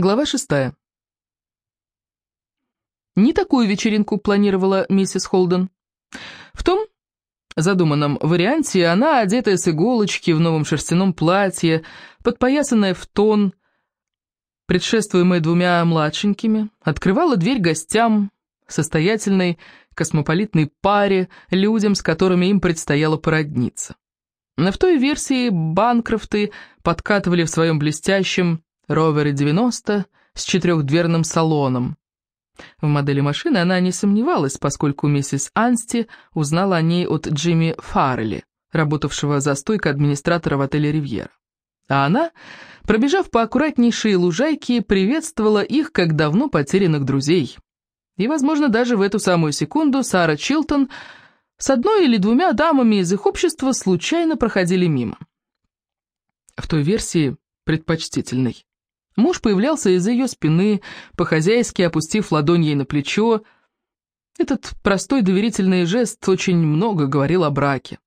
Глава шестая. Не такую вечеринку планировала миссис Холден. В том задуманном варианте она, одетая с иголочки в новом шерстяном платье, подпоясанная в тон, предшествуемая двумя младшенькими, открывала дверь гостям, состоятельной, космополитной паре, людям, с которыми им предстояло породниться. В той версии Банкрофты подкатывали в своем блестящем Ровере 90 с четырехдверным салоном. В модели машины она не сомневалась, поскольку миссис Ансти узнала о ней от Джимми Фаррелли, работавшего за стойкой администратора в отеле «Ривьера». А она, пробежав по аккуратнейшей лужайке, приветствовала их как давно потерянных друзей. И, возможно, даже в эту самую секунду Сара Чилтон с одной или двумя дамами из их общества случайно проходили мимо. В той версии предпочтительной. Муж появлялся из-за ее спины, по-хозяйски опустив ладонь ей на плечо. Этот простой доверительный жест очень много говорил о браке.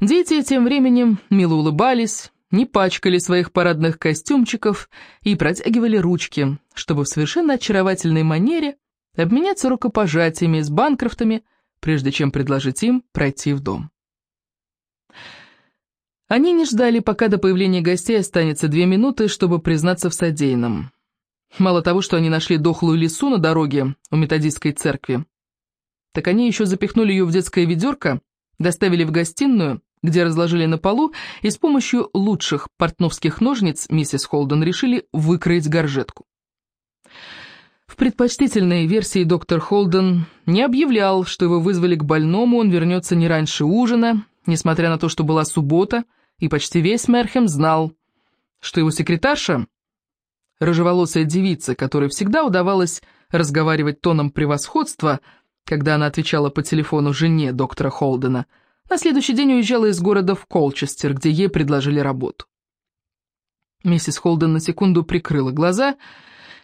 Дети тем временем мило улыбались, не пачкали своих парадных костюмчиков и протягивали ручки, чтобы в совершенно очаровательной манере обменяться рукопожатиями с Банкрофтами, прежде чем предложить им пройти в дом. Они не ждали, пока до появления гостей останется две минуты, чтобы признаться в содеянном. Мало того, что они нашли дохлую лису на дороге у методистской церкви, так они еще запихнули ее в детское ведерко, доставили в гостиную, где разложили на полу, и с помощью лучших портновских ножниц миссис Холден решили выкроить горжетку. В предпочтительной версии доктор Холден не объявлял, что его вызвали к больному, он вернется не раньше ужина, несмотря на то, что была суббота, и почти весь Мерхем знал, что его секретарша, рыжеволосая девица, которой всегда удавалось разговаривать тоном превосходства, когда она отвечала по телефону жене доктора Холдена, на следующий день уезжала из города в Колчестер, где ей предложили работу. Миссис Холден на секунду прикрыла глаза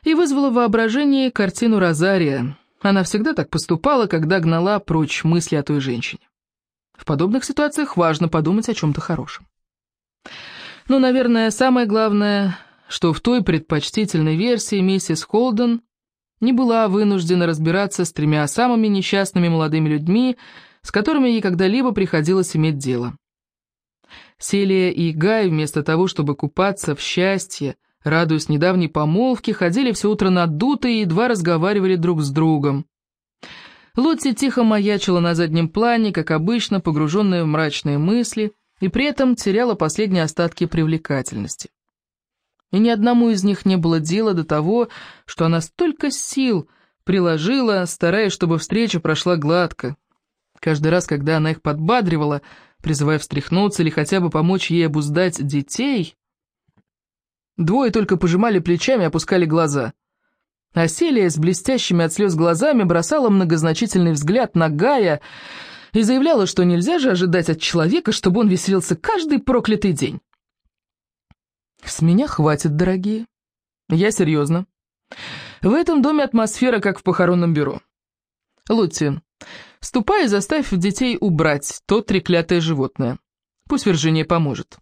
и вызвала в воображении картину Розария. Она всегда так поступала, когда гнала прочь мысли о той женщине. В подобных ситуациях важно подумать о чем-то хорошем. Но, наверное, самое главное, что в той предпочтительной версии миссис Холден не была вынуждена разбираться с тремя самыми несчастными молодыми людьми, с которыми ей когда-либо приходилось иметь дело. Селия и Гай, вместо того, чтобы купаться в счастье, радуясь недавней помолвке, ходили все утро надутые и едва разговаривали друг с другом. Лотти тихо маячила на заднем плане, как обычно, погруженная в мрачные мысли – и при этом теряла последние остатки привлекательности. И ни одному из них не было дела до того, что она столько сил приложила, стараясь, чтобы встреча прошла гладко. Каждый раз, когда она их подбадривала, призывая встряхнуться или хотя бы помочь ей обуздать детей, двое только пожимали плечами и опускали глаза. А Селия с блестящими от слез глазами бросала многозначительный взгляд на Гая, и заявляла, что нельзя же ожидать от человека, чтобы он веселился каждый проклятый день. С меня хватит, дорогие. Я серьезно. В этом доме атмосфера, как в похоронном бюро. Лутти, ступай и заставь детей убрать то треклятое животное. Пусть Виржиния поможет.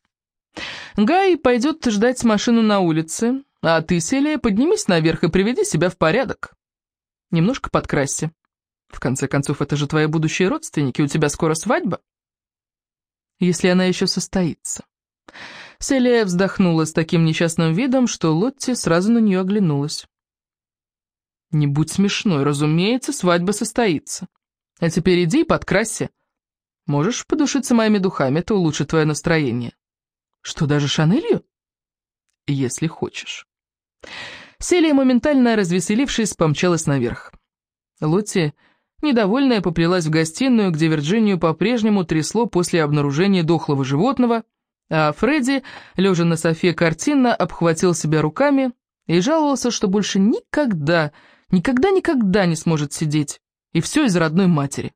Гай пойдет ждать машину на улице, а ты, Селия, поднимись наверх и приведи себя в порядок. Немножко подкрасься. В конце концов, это же твои будущие родственники, у тебя скоро свадьба. Если она еще состоится. Селия вздохнула с таким несчастным видом, что Лотти сразу на нее оглянулась. «Не будь смешной, разумеется, свадьба состоится. А теперь иди и подкрасься. Можешь подушиться моими духами, это улучшит твое настроение. Что, даже Шанелью? Если хочешь». Селия, моментально развеселившись, помчалась наверх. Лотти Недовольная поплелась в гостиную, где Вирджинию по-прежнему трясло после обнаружения дохлого животного, а Фредди, лежа на софе картинно, обхватил себя руками и жаловался, что больше никогда, никогда-никогда не сможет сидеть. И все из родной матери.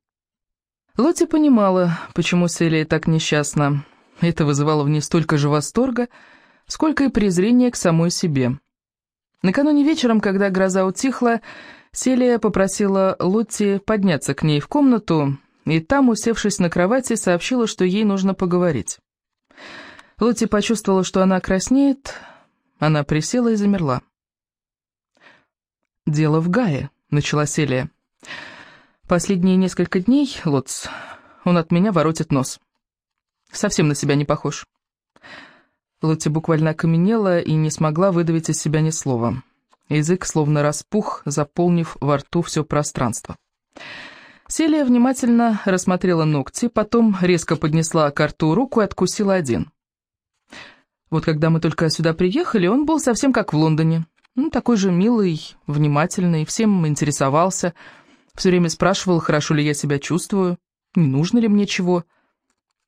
Лотти понимала, почему Селия так несчастна. Это вызывало в ней столько же восторга, сколько и презрения к самой себе. Накануне вечером, когда гроза утихла, Селия попросила Лотти подняться к ней в комнату, и там, усевшись на кровати, сообщила, что ей нужно поговорить. Лотти почувствовала, что она краснеет, она присела и замерла. «Дело в Гае», — начала Селия. «Последние несколько дней, Лотс, он от меня воротит нос. Совсем на себя не похож». Лотти буквально окаменела и не смогла выдавить из себя ни слова. Язык словно распух, заполнив во рту все пространство. Селия внимательно рассмотрела ногти, потом резко поднесла к рту руку и откусила один. Вот когда мы только сюда приехали, он был совсем как в Лондоне. Ну, такой же милый, внимательный, всем интересовался. Все время спрашивал, хорошо ли я себя чувствую, не нужно ли мне чего.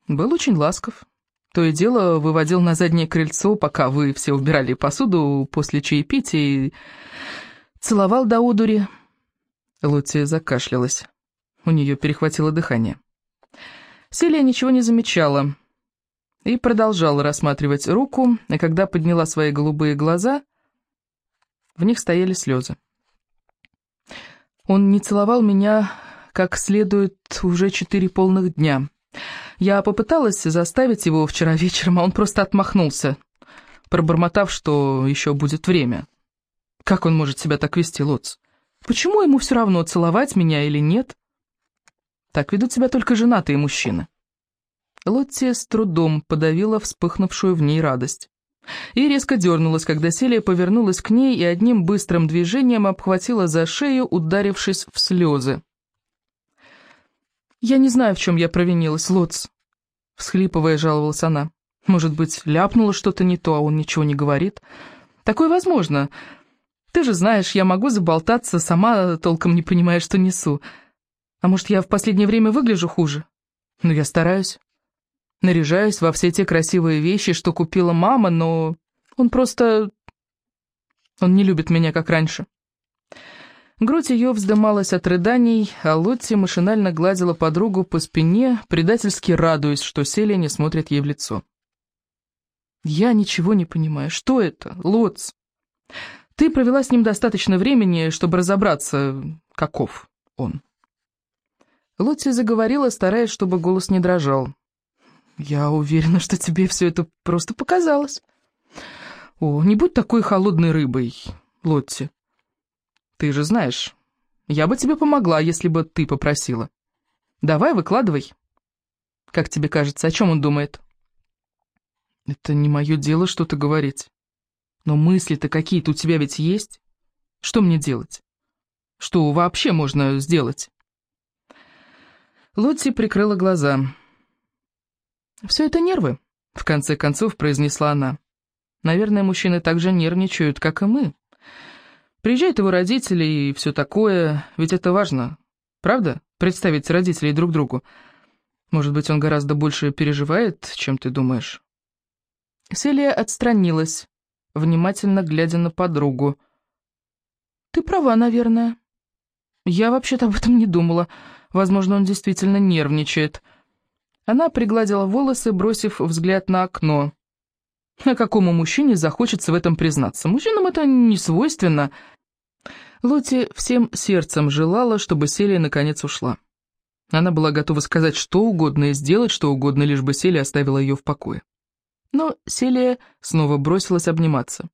Был очень ласков. То и дело выводил на заднее крыльцо, пока вы все убирали посуду после чаепития, и целовал до одури. Лотти закашлялась. У нее перехватило дыхание. Селия ничего не замечала и продолжала рассматривать руку, и когда подняла свои голубые глаза, в них стояли слезы. Он не целовал меня как следует уже четыре полных дня. Я попыталась заставить его вчера вечером, а он просто отмахнулся, пробормотав, что еще будет время. Как он может себя так вести, Лоц? Почему ему все равно, целовать меня или нет? Так ведут себя только женатые мужчины. Лотти с трудом подавила вспыхнувшую в ней радость. И резко дернулась, когда Селия повернулась к ней и одним быстрым движением обхватила за шею, ударившись в слезы. «Я не знаю, в чем я провинилась, Лотс», — всхлипывая, жаловалась она. «Может быть, ляпнула что-то не то, а он ничего не говорит? Такое возможно. Ты же знаешь, я могу заболтаться, сама толком не понимая, что несу. А может, я в последнее время выгляжу хуже? Но я стараюсь. Наряжаюсь во все те красивые вещи, что купила мама, но он просто... Он не любит меня, как раньше. Грудь ее вздымалась от рыданий, а Лотти машинально гладила подругу по спине, предательски радуясь, что Селия не смотрит ей в лицо. «Я ничего не понимаю. Что это, Лотц? Ты провела с ним достаточно времени, чтобы разобраться, каков он». Лотти заговорила, стараясь, чтобы голос не дрожал. «Я уверена, что тебе все это просто показалось. О, не будь такой холодной рыбой, Лотти. Ты же знаешь, я бы тебе помогла, если бы ты попросила. Давай, выкладывай. Как тебе кажется, о чем он думает?» «Это не мое дело что-то говорить. Но мысли-то какие-то у тебя ведь есть? Что мне делать? Что вообще можно сделать?» Лотти прикрыла глаза. «Все это нервы», — в конце концов произнесла она. «Наверное, мужчины так же нервничают, как и мы. Приезжают его родители и все такое, ведь это важно. Правда? Представить родителей друг другу. Может быть, он гораздо больше переживает, чем ты думаешь?» Селия отстранилась, внимательно глядя на подругу. «Ты права, наверное. Я вообще-то об этом не думала. Возможно, он действительно нервничает». Она пригладила волосы, бросив взгляд на окно. А какому мужчине захочется в этом признаться? Мужчинам это не свойственно. Лоти всем сердцем желала, чтобы Селия наконец ушла. Она была готова сказать что угодно и сделать что угодно, лишь бы Селия оставила ее в покое. Но Селия снова бросилась обниматься.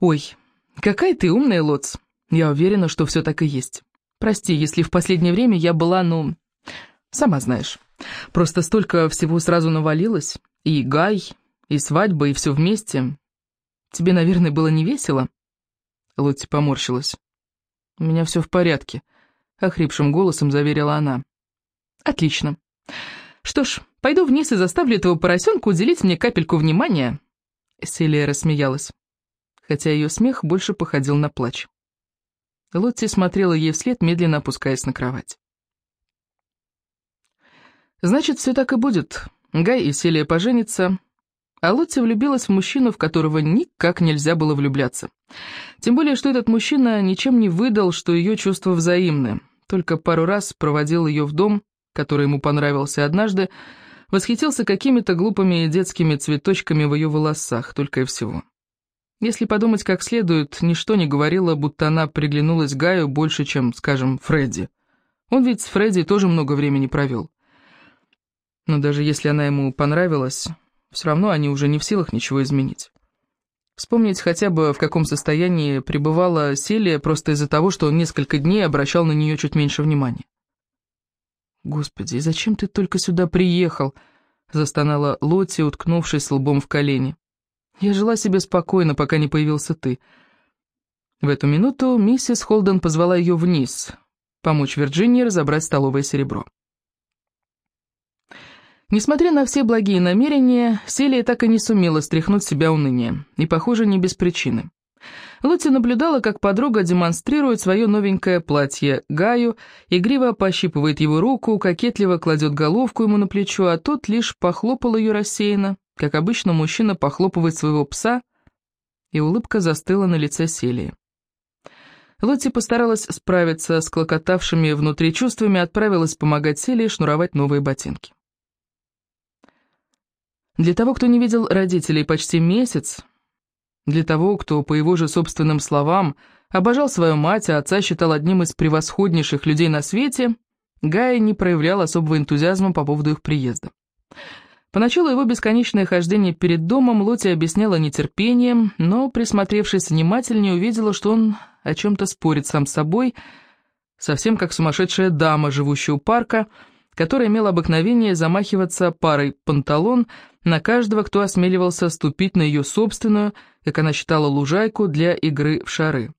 «Ой, какая ты умная, Лоц. Я уверена, что все так и есть. Прости, если в последнее время я была, ну, сама знаешь». Просто столько всего сразу навалилось. И Гай, и свадьба, и все вместе. Тебе, наверное, было не весело?» Лотти поморщилась. «У меня все в порядке», — охрипшим голосом заверила она. «Отлично. Что ж, пойду вниз и заставлю этого поросенка уделить мне капельку внимания». Селия рассмеялась, хотя ее смех больше походил на плач. Лотти смотрела ей вслед, медленно опускаясь на кровать. Значит, все так и будет. Гай и Селия поженятся, а Лотти влюбилась в мужчину, в которого никак нельзя было влюбляться. Тем более, что этот мужчина ничем не выдал, что ее чувства взаимны. Только пару раз проводил ее в дом, который ему понравился однажды, восхитился какими-то глупыми детскими цветочками в ее волосах, только и всего. Если подумать как следует, ничто не говорило, будто она приглянулась Гаю больше, чем, скажем, Фредди. Он ведь с Фредди тоже много времени провел. Но даже если она ему понравилась, все равно они уже не в силах ничего изменить. Вспомнить хотя бы, в каком состоянии пребывала Селия просто из-за того, что он несколько дней обращал на нее чуть меньше внимания. «Господи, зачем ты только сюда приехал?» — застонала Лотти, уткнувшись лбом в колени. «Я жила себе спокойно, пока не появился ты». В эту минуту миссис Холден позвала ее вниз, помочь Вирджинии разобрать столовое серебро. Несмотря на все благие намерения, Селия так и не сумела стряхнуть себя уныние, и, похоже, не без причины. Лотти наблюдала, как подруга демонстрирует свое новенькое платье Гаю, игриво пощипывает его руку, кокетливо кладет головку ему на плечо, а тот лишь похлопал ее рассеянно, как обычно мужчина похлопывает своего пса, и улыбка застыла на лице Селии. Лотти постаралась справиться с клокотавшими внутри чувствами, отправилась помогать Селии шнуровать новые ботинки. Для того, кто не видел родителей почти месяц, для того, кто, по его же собственным словам, обожал свою мать, а отца считал одним из превосходнейших людей на свете, Гай не проявлял особого энтузиазма по поводу их приезда. Поначалу его бесконечное хождение перед домом Лоти объясняла нетерпением, но, присмотревшись внимательнее, увидела, что он о чем-то спорит сам с собой, совсем как сумасшедшая дама, живущая у парка, которая имела обыкновение замахиваться парой панталон на каждого, кто осмеливался ступить на ее собственную, как она считала, лужайку для игры в шары.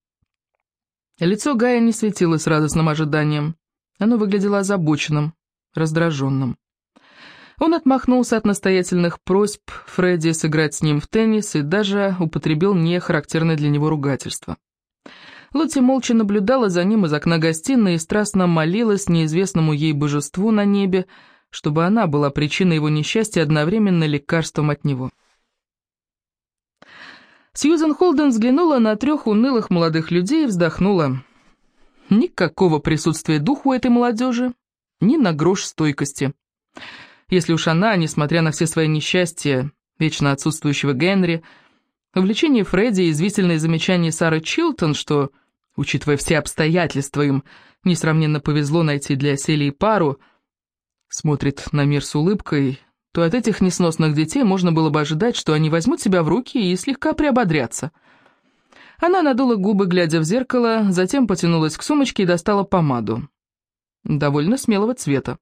Лицо Гая не светилось радостным ожиданием. Оно выглядело озабоченным, раздраженным. Он отмахнулся от настоятельных просьб Фредди сыграть с ним в теннис и даже употребил нехарактерное для него ругательство. Лотти молча наблюдала за ним из окна гостиной и страстно молилась неизвестному ей божеству на небе, чтобы она была причиной его несчастья одновременно лекарством от него. Сьюзен Холден взглянула на трех унылых молодых людей и вздохнула. Никакого присутствия духа у этой молодежи, ни на грош стойкости. Если уж она, несмотря на все свои несчастья, вечно отсутствующего Генри, увлечение Фредди и извительные замечания Сары Чилтон, что, учитывая все обстоятельства, им несравненно повезло найти для Селии пару, смотрит на мир с улыбкой, то от этих несносных детей можно было бы ожидать, что они возьмут себя в руки и слегка приободрятся. Она надула губы, глядя в зеркало, затем потянулась к сумочке и достала помаду. Довольно смелого цвета.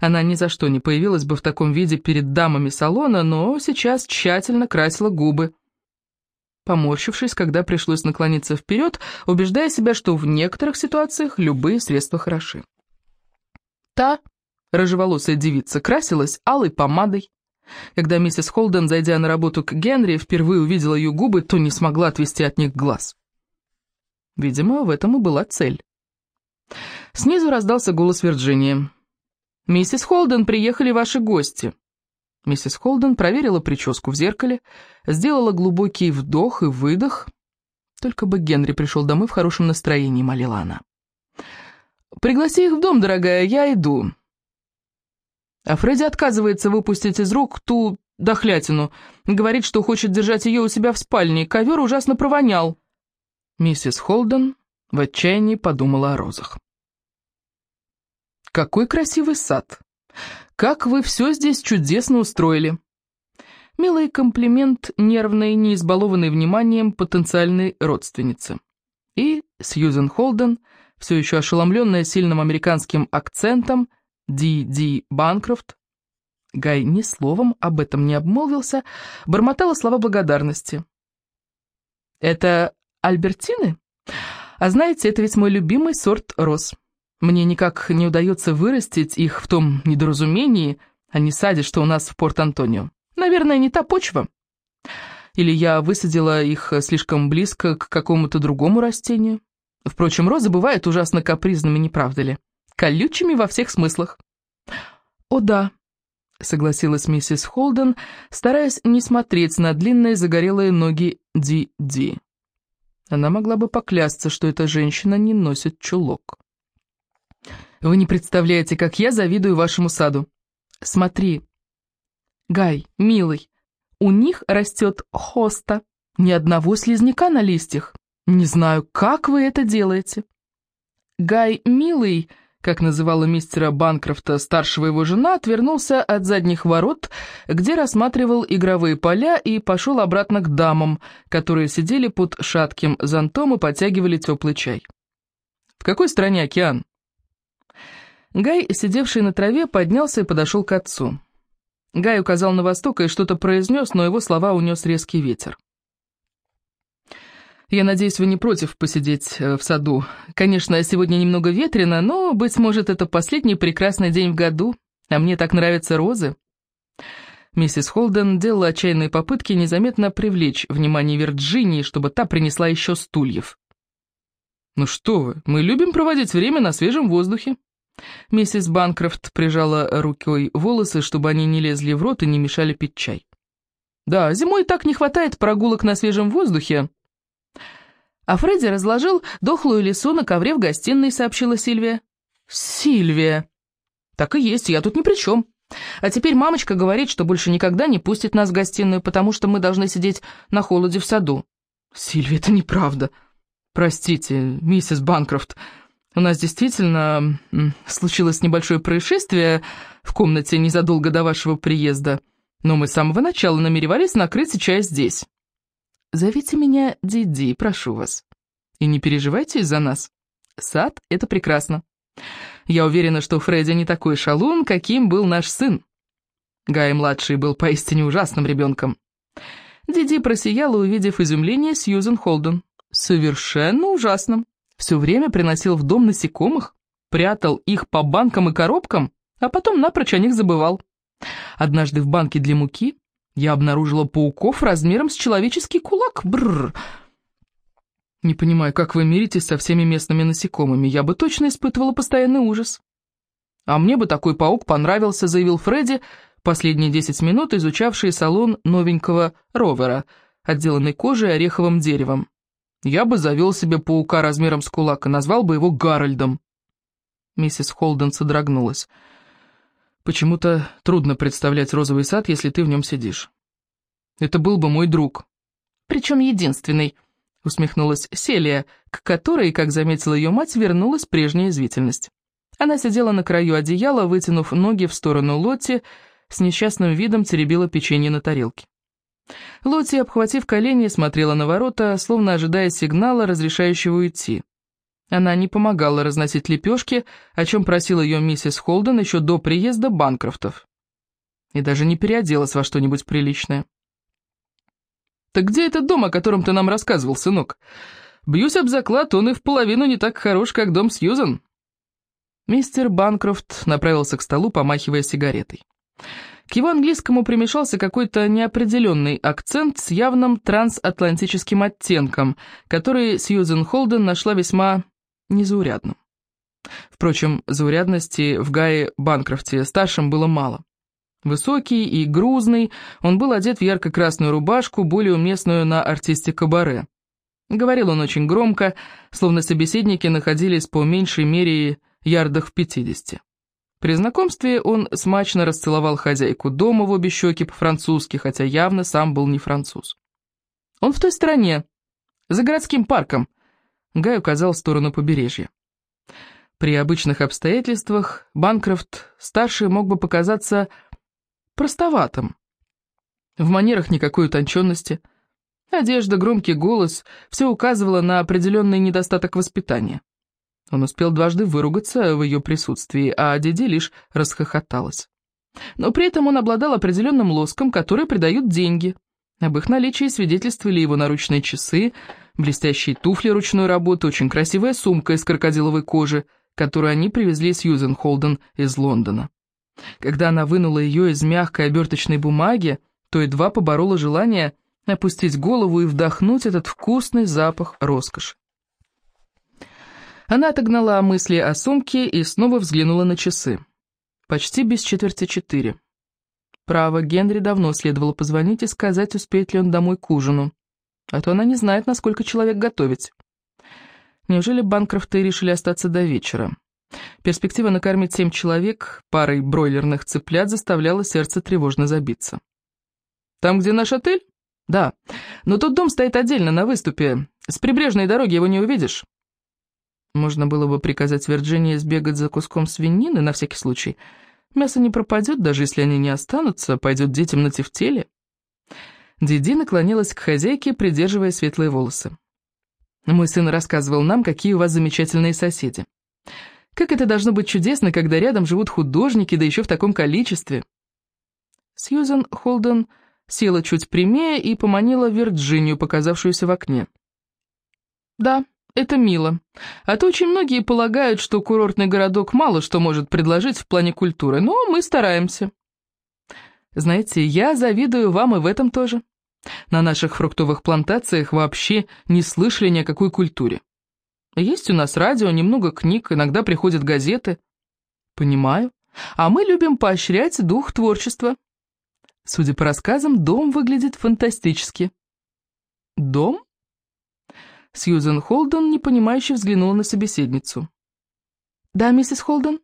Она ни за что не появилась бы в таком виде перед дамами салона, но сейчас тщательно красила губы. Поморщившись, когда пришлось наклониться вперед, убеждая себя, что в некоторых ситуациях любые средства хороши. Та Рыжеволосая девица красилась алой помадой. Когда миссис Холден, зайдя на работу к Генри, впервые увидела ее губы, то не смогла отвести от них глаз. Видимо, в этом и была цель. Снизу раздался голос Вирджинии. «Миссис Холден, приехали ваши гости». Миссис Холден проверила прическу в зеркале, сделала глубокий вдох и выдох. Только бы Генри пришел домой в хорошем настроении, молила она. «Пригласи их в дом, дорогая, я иду. А Фредди отказывается выпустить из рук ту дохлятину. Говорит, что хочет держать ее у себя в спальне. Ковер ужасно провонял. Миссис Холден в отчаянии подумала о розах. «Какой красивый сад! Как вы все здесь чудесно устроили!» Милый комплимент нервной, не избалованной вниманием потенциальной родственницы. И Сьюзен Холден, все еще ошеломленная сильным американским акцентом, Ди Ди Банкрофт, Гай ни словом об этом не обмолвился, бормотала слова благодарности. «Это Альбертины? А знаете, это ведь мой любимый сорт роз. Мне никак не удается вырастить их в том недоразумении, а не саде, что у нас в Порт-Антонио. Наверное, не та почва. Или я высадила их слишком близко к какому-то другому растению. Впрочем, розы бывают ужасно капризными, не правда ли?» колючими во всех смыслах». «О да», — согласилась миссис Холден, стараясь не смотреть на длинные загорелые ноги Ди-Ди. Она могла бы поклясться, что эта женщина не носит чулок. «Вы не представляете, как я завидую вашему саду. Смотри, Гай, милый, у них растет хоста, ни одного слизняка на листьях. Не знаю, как вы это делаете». Гай, милый, как называла мистера Банкрофта старшего его жена, отвернулся от задних ворот, где рассматривал игровые поля и пошел обратно к дамам, которые сидели под шатким зонтом и подтягивали теплый чай. «В какой стране океан?» Гай, сидевший на траве, поднялся и подошел к отцу. Гай указал на восток и что-то произнес, но его слова унес резкий ветер. «Я надеюсь, вы не против посидеть э, в саду. Конечно, сегодня немного ветрено, но, быть может, это последний прекрасный день в году, а мне так нравятся розы». Миссис Холден делала отчаянные попытки незаметно привлечь внимание Вирджинии, чтобы та принесла еще стульев. «Ну что вы, мы любим проводить время на свежем воздухе», Миссис Банкрофт прижала рукой волосы, чтобы они не лезли в рот и не мешали пить чай. «Да, зимой так не хватает прогулок на свежем воздухе». А Фредди разложил дохлую лису на ковре в гостиной, сообщила Сильвия. «Сильвия!» «Так и есть, я тут ни при чем. А теперь мамочка говорит, что больше никогда не пустит нас в гостиную, потому что мы должны сидеть на холоде в саду». «Сильвия, это неправда. Простите, миссис Банкрофт». У нас действительно случилось небольшое происшествие в комнате незадолго до вашего приезда, но мы с самого начала намеревались накрыть чай здесь. Зовите меня Диди, прошу вас. И не переживайте из-за нас. Сад — это прекрасно. Я уверена, что Фредди не такой шалун, каким был наш сын. Гай-младший был поистине ужасным ребенком. Диди просияла, увидев изумление Сьюзен Холден. Совершенно ужасным все время приносил в дом насекомых, прятал их по банкам и коробкам, а потом напрочь о них забывал. Однажды в банке для муки я обнаружила пауков размером с человеческий кулак. Бррр. Не понимаю, как вы миритесь со всеми местными насекомыми. Я бы точно испытывала постоянный ужас. А мне бы такой паук понравился, заявил Фредди, последние десять минут изучавший салон новенького ровера, отделанный кожей и ореховым деревом. Я бы завел себе паука размером с кулак и назвал бы его Гарольдом. Миссис Холден содрогнулась. Почему-то трудно представлять розовый сад, если ты в нем сидишь. Это был бы мой друг. Причем единственный, усмехнулась Селия, к которой, как заметила ее мать, вернулась прежняя извительность. Она сидела на краю одеяла, вытянув ноги в сторону Лотти, с несчастным видом теребила печенье на тарелке. Лотти, обхватив колени, смотрела на ворота, словно ожидая сигнала, разрешающего уйти. Она не помогала разносить лепешки, о чем просила ее миссис Холден еще до приезда Банкрофтов. И даже не переоделась во что-нибудь приличное. «Так где этот дом, о котором ты нам рассказывал, сынок? Бьюсь об заклад, он и в половину не так хорош, как дом Сьюзан». Мистер Банкрофт направился к столу, помахивая сигаретой. К его английскому примешался какой-то неопределенный акцент с явным трансатлантическим оттенком, который Сьюзен Холден нашла весьма незаурядным. Впрочем, заурядности в Гае Банкрофте старшем было мало. Высокий и грузный, он был одет в ярко-красную рубашку, более уместную на артисте кабаре. Говорил он очень громко, словно собеседники находились по меньшей мере ярдах в пятидесяти. При знакомстве он смачно расцеловал хозяйку дома в обе щеки по-французски, хотя явно сам был не француз. «Он в той стороне, за городским парком», — Гай указал в сторону побережья. При обычных обстоятельствах Банкрофт-старший мог бы показаться простоватым. В манерах никакой утонченности. Одежда, громкий голос — все указывало на определенный недостаток воспитания. Он успел дважды выругаться в ее присутствии, а Диди лишь расхохоталась. Но при этом он обладал определенным лоском, который придают деньги. Об их наличии свидетельствовали его наручные часы, блестящие туфли ручной работы, очень красивая сумка из крокодиловой кожи, которую они привезли с Юзен Холден из Лондона. Когда она вынула ее из мягкой оберточной бумаги, то едва поборола желание опустить голову и вдохнуть этот вкусный запах роскоши. Она отогнала мысли о сумке и снова взглянула на часы. Почти без четверти четыре. Право, Генри давно следовало позвонить и сказать, успеет ли он домой к ужину. А то она не знает, насколько человек готовить. Неужели Банкрофты решили остаться до вечера? Перспектива накормить семь человек парой бройлерных цыплят заставляла сердце тревожно забиться. «Там, где наш отель?» «Да. Но тот дом стоит отдельно, на выступе. С прибрежной дороги его не увидишь». Можно было бы приказать Вирджинии сбегать за куском свинины на всякий случай. Мясо не пропадет, даже если они не останутся, пойдет детям на тефтеле. Диди наклонилась к хозяйке, придерживая светлые волосы. Мой сын рассказывал нам, какие у вас замечательные соседи. Как это должно быть чудесно, когда рядом живут художники, да еще в таком количестве. Сьюзен Холден села чуть прямее и поманила Вирджинию, показавшуюся в окне. «Да, это мило. А то очень многие полагают, что курортный городок мало что может предложить в плане культуры, но мы стараемся. Знаете, я завидую вам и в этом тоже. На наших фруктовых плантациях вообще не слышали ни о какой культуре. Есть у нас радио, немного книг, иногда приходят газеты. Понимаю. А мы любим поощрять дух творчества. Судя по рассказам, дом выглядит фантастически. Дом? Сьюзен Холден непонимающе взглянула на собеседницу. «Да, миссис Холден?»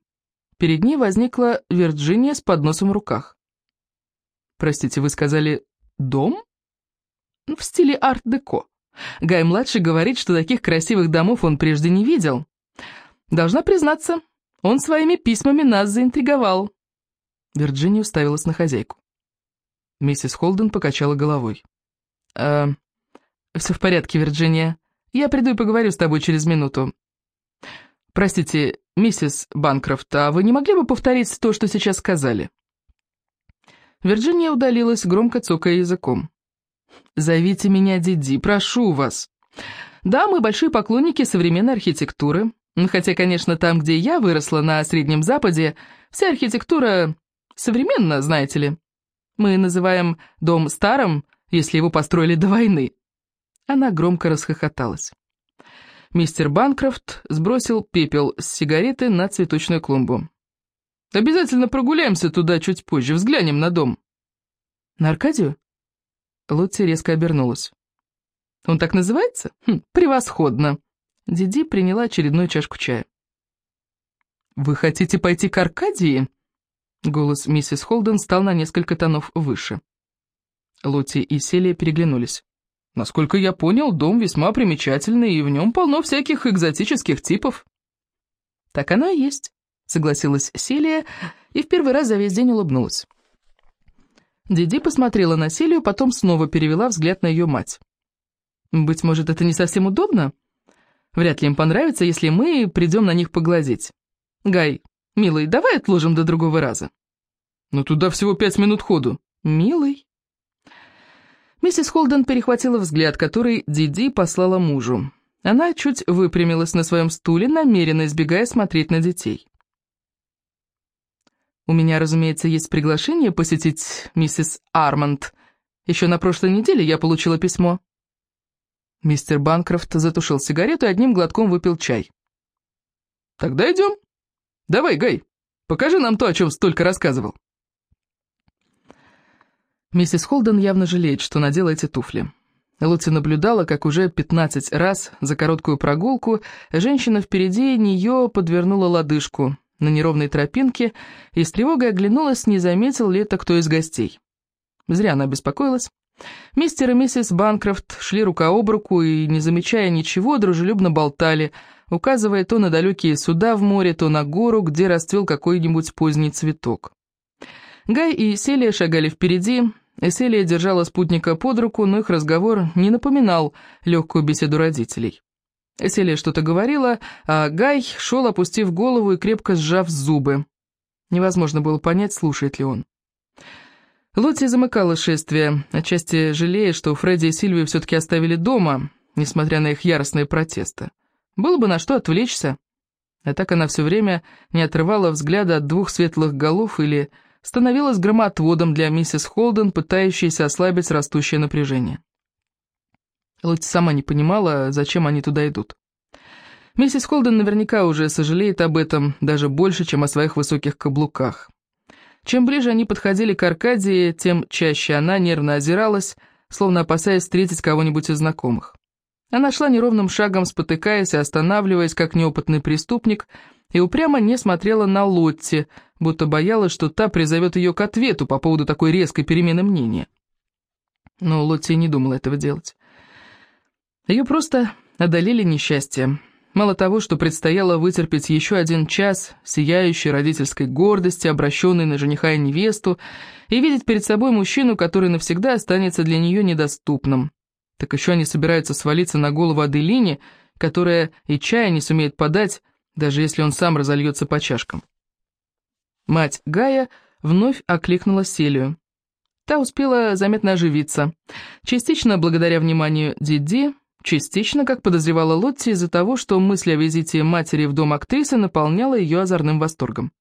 Перед ней возникла Вирджиния с подносом в руках. «Простите, вы сказали «дом»?» «В стиле арт-деко. Гай-младший говорит, что таких красивых домов он прежде не видел. Должна признаться, он своими письмами нас заинтриговал». Вирджиния уставилась на хозяйку. Миссис Холден покачала головой. «Э, «Все в порядке, Вирджиния. Я приду и поговорю с тобой через минуту. Простите, миссис Банкрофт, а вы не могли бы повторить то, что сейчас сказали?» Вирджиния удалилась, громко цокая языком. «Зовите меня Диди, прошу вас. Да, мы большие поклонники современной архитектуры, хотя, конечно, там, где я выросла, на Среднем Западе, вся архитектура современна, знаете ли. Мы называем дом старым, если его построили до войны. Она громко расхохоталась. Мистер Банкрофт сбросил пепел с сигареты на цветочную клумбу. «Обязательно прогуляемся туда чуть позже, взглянем на дом». «На Аркадию?» Лотти резко обернулась. «Он так называется? Хм, превосходно!» Диди приняла очередную чашку чая. «Вы хотите пойти к Аркадии?» Голос миссис Холден стал на несколько тонов выше. Лотти и Селия переглянулись. Насколько я понял, дом весьма примечательный, и в нем полно всяких экзотических типов». «Так оно и есть», — согласилась Селия, и в первый раз за весь день улыбнулась. Диди посмотрела на Селию, потом снова перевела взгляд на ее мать. «Быть может, это не совсем удобно? Вряд ли им понравится, если мы придем на них поглазеть. Гай, милый, давай отложим до другого раза». «Но туда всего пять минут ходу». «Милый». Миссис Холден перехватила взгляд, который Диди послала мужу. Она чуть выпрямилась на своем стуле, намеренно избегая смотреть на детей. «У меня, разумеется, есть приглашение посетить миссис Арманд. Еще на прошлой неделе я получила письмо». Мистер Банкрофт затушил сигарету и одним глотком выпил чай. «Тогда идем. Давай, Гай, покажи нам то, о чем столько рассказывал». Миссис Холден явно жалеет, что надела эти туфли. Лотти наблюдала, как уже 15 раз за короткую прогулку женщина впереди нее подвернула лодыжку на неровной тропинке и с тревогой оглянулась, не заметил ли это кто из гостей. Зря она беспокоилась. Мистер и миссис Банкрофт шли рука об руку и, не замечая ничего, дружелюбно болтали, указывая то на далекие суда в море, то на гору, где расцвел какой-нибудь поздний цветок. Гай и Селия шагали впереди, Эселия держала спутника под руку, но их разговор не напоминал легкую беседу родителей. Эселия что-то говорила, а Гай шел, опустив голову и крепко сжав зубы. Невозможно было понять, слушает ли он. Лотти замыкала шествие, отчасти жалея, что Фредди и Сильвию все-таки оставили дома, несмотря на их яростные протесты. Было бы на что отвлечься. А так она все время не отрывала взгляда от двух светлых голов или становилась громотводом для миссис Холден, пытающейся ослабить растущее напряжение. Лотти сама не понимала, зачем они туда идут. Миссис Холден наверняка уже сожалеет об этом, даже больше, чем о своих высоких каблуках. Чем ближе они подходили к Аркадии, тем чаще она нервно озиралась, словно опасаясь встретить кого-нибудь из знакомых. Она шла неровным шагом, спотыкаясь и останавливаясь, как неопытный преступник, и упрямо не смотрела на Лотти, будто боялась, что та призовет ее к ответу по поводу такой резкой перемены мнения. Но Лотти не думала этого делать. Ее просто одолели несчастье. Мало того, что предстояло вытерпеть еще один час сияющей родительской гордости, обращенной на жениха и невесту, и видеть перед собой мужчину, который навсегда останется для нее недоступным. Так еще они собираются свалиться на голову Аделине, которая и чая не сумеет подать, даже если он сам разольется по чашкам. Мать Гая вновь окликнула Селию. Та успела заметно оживиться, частично благодаря вниманию Диди, Частично, как подозревала Лотти, из-за того, что мысль о визите матери в дом актрисы наполняла ее озорным восторгом.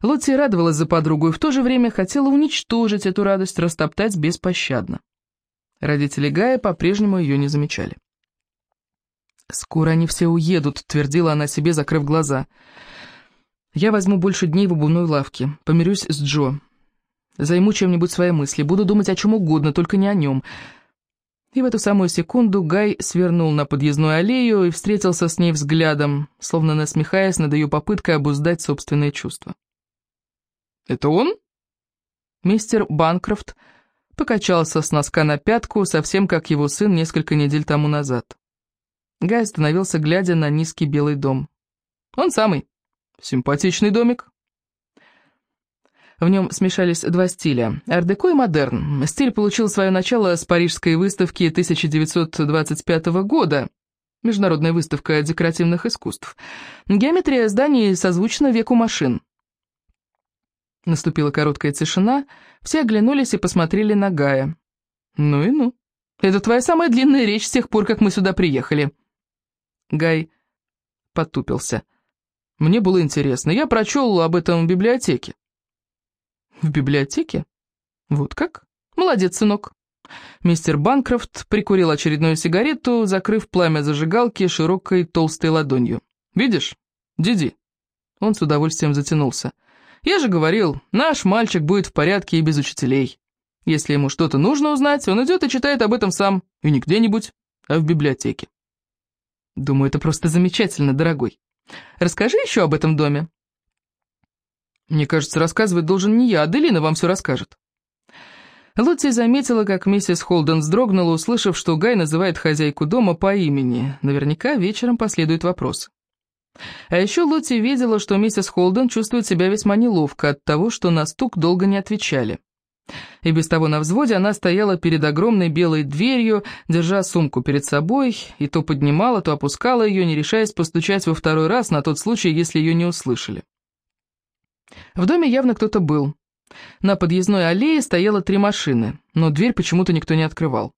Лотти радовалась за подругу и в то же время хотела уничтожить эту радость, растоптать беспощадно. Родители Гая по-прежнему ее не замечали. «Скоро они все уедут», — твердила она себе, закрыв глаза. «Я возьму больше дней в обувной лавке, помирюсь с Джо. Займу чем-нибудь свои мысли, буду думать о чем угодно, только не о нем. И в эту самую секунду Гай свернул на подъездную аллею и встретился с ней взглядом, словно насмехаясь над ее попыткой обуздать собственные чувства. «Это он?» Мистер Банкрофт покачался с носка на пятку, совсем как его сын несколько недель тому назад. Гай остановился, глядя на низкий белый дом. «Он самый. Симпатичный домик. В нем смешались два стиля – ар-деко и модерн. Стиль получил свое начало с парижской выставки 1925 года, международная выставка декоративных искусств. Геометрия зданий созвучна веку машин. Наступила короткая тишина, все оглянулись и посмотрели на Гая. «Ну и ну. Это твоя самая длинная речь с тех пор, как мы сюда приехали». Гай потупился. «Мне было интересно. Я прочел об этом в библиотеке. В библиотеке? Вот как? Молодец, сынок. Мистер Банкрофт прикурил очередную сигарету, закрыв пламя зажигалки широкой толстой ладонью. «Видишь? Диди». Он с удовольствием затянулся. «Я же говорил, наш мальчик будет в порядке и без учителей. Если ему что-то нужно узнать, он идет и читает об этом сам, и не где-нибудь, а в библиотеке». «Думаю, это просто замечательно, дорогой. Расскажи еще об этом доме». Мне кажется, рассказывать должен не я, Аделина вам все расскажет. Лотти заметила, как миссис Холден вздрогнула, услышав, что Гай называет хозяйку дома по имени. Наверняка вечером последует вопрос. А еще Лотти видела, что миссис Холден чувствует себя весьма неловко от того, что на стук долго не отвечали. И без того на взводе она стояла перед огромной белой дверью, держа сумку перед собой, и то поднимала, то опускала ее, не решаясь постучать во второй раз на тот случай, если ее не услышали. В доме явно кто-то был. На подъездной аллее стояло три машины, но дверь почему-то никто не открывал.